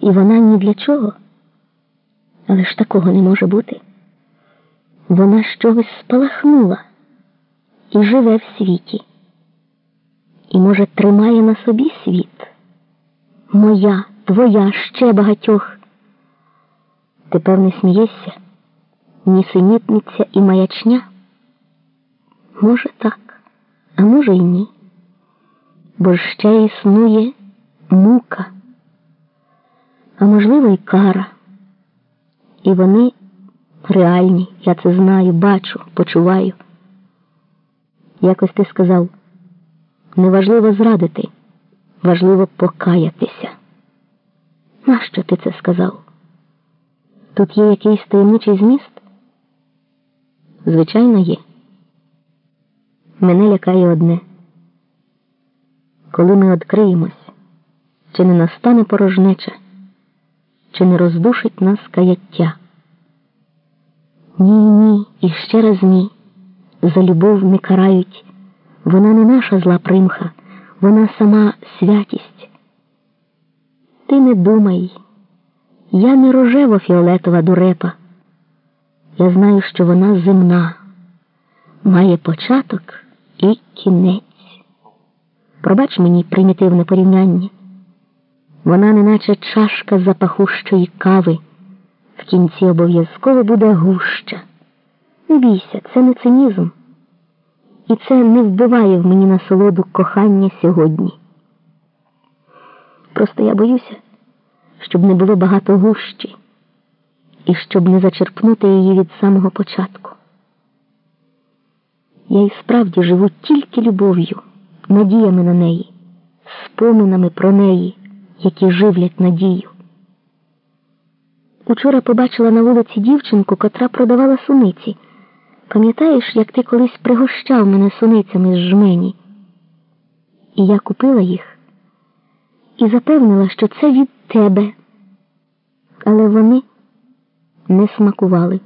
і вона ні для чого. Але ж такого не може бути. Вона чогось спалахнула і живе в світі. І, може, тримає на собі світ. Моя, твоя, ще багатьох. Ти, певне, смієшся, нісенітниця і маячня? Може, так, а може й ні. Бо ще існує мука, а можливо, й кара. І вони реальні, я це знаю, бачу, почуваю. Якось ти сказав, неважливо зрадити, важливо покаятися. Нащо ти це сказав? Тут є якийсь таємничий зміст? Звичайно, є. Мене лякає одне. Коли ми відкриємось, чи не настане порожнеча, чи не роздушить нас каяття? Ні, ні, і ще раз ні. За любов не карають. Вона не наша зла примха, вона сама святість. Ти не думай, я не рожево фіолетова дурепа. Я знаю, що вона земна, має початок і кінець. Пробач мені примітивне порівняння. Вона неначе чашка запахущої кави. В кінці обов'язково буде гуща. Не бійся, це не цинізм. І це не вбиває в мені насолоду кохання сьогодні. Просто я боюся, щоб не було багато гущі і щоб не зачерпнути її від самого початку. Я і справді живу тільки любов'ю, надіями на неї, споминами про неї, які живлять надію. Учора побачила на вулиці дівчинку, котра продавала суниці. Пам'ятаєш, як ти колись пригощав мене суницями з жмені? І я купила їх і запевнила, що це від тебе. Але вони не смакували.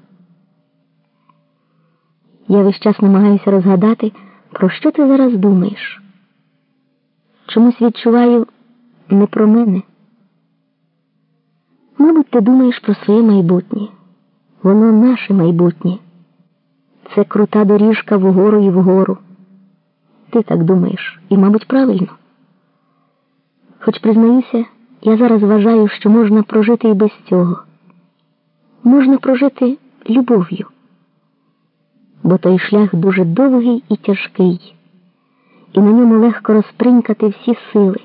Я весь час намагаюся розгадати, про що ти зараз думаєш. Чомусь відчуваю не про мене. Мабуть, ти думаєш про своє майбутнє. Воно наше майбутнє. Це крута доріжка вгору і вгору. Ти так думаєш, і, мабуть, правильно. Хоч, признаюся, я зараз вважаю, що можна прожити і без цього. Можна прожити любов'ю, бо той шлях дуже довгий і тяжкий, і на ньому легко розпринькати всі сили.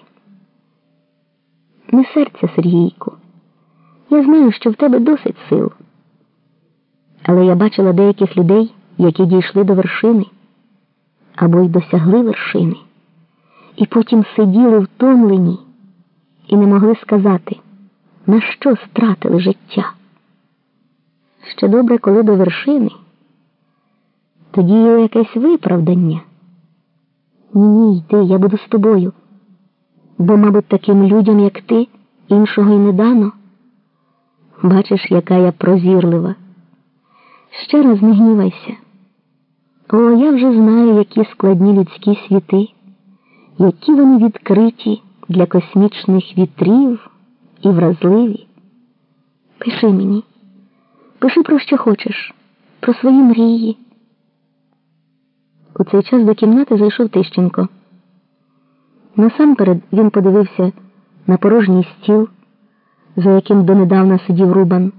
Не серця, Сергійку. Я знаю, що в тебе досить сил. Але я бачила деяких людей, які дійшли до вершини або й досягли вершини, і потім сиділи втомлені і не могли сказати, на що стратили життя. Ще добре, коли до вершини, тоді є якесь виправдання. Ні, ні, йди, я буду з тобою, бо, мабуть, таким людям, як ти, іншого й не дано. Бачиш, яка я прозірлива. Ще раз не гнівайся. О, я вже знаю, які складні людські світи, які вони відкриті для космічних вітрів і вразливі. Пиши мені, пиши про що хочеш, про свої мрії. У цей час до кімнати зайшов Тищенко. Насамперед він подивився на порожній стіл за яким донедавна сидів Рубан,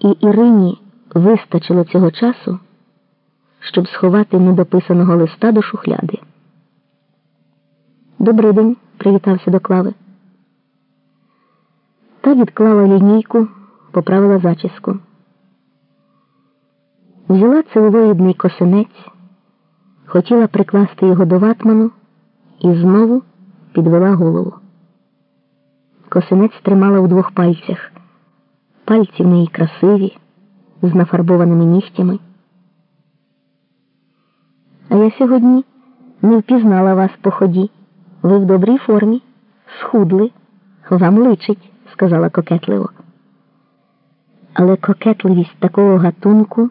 і Ірині вистачило цього часу, щоб сховати недописаного листа до шухляди. «Добрий день», – привітався до клави. Та відклала лінійку, поправила зачіску. Взяла целулоїдний косинець, хотіла прикласти його до ватману і знову підвела голову. Косинець тримала у двох пальцях. Пальці в неї красиві, з нафарбованими нігтями. А я сьогодні не впізнала вас по ході. Ви в добрій формі, схудли, вам личить, сказала кокетливо. Але кокетливість такого гатунку,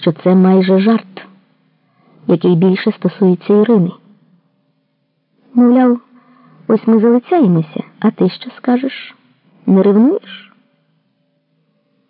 що це майже жарт, який більше стосується Ірини. Мовляв, ось ми залицяємося. А ти що скажеш? Не ревнуєш?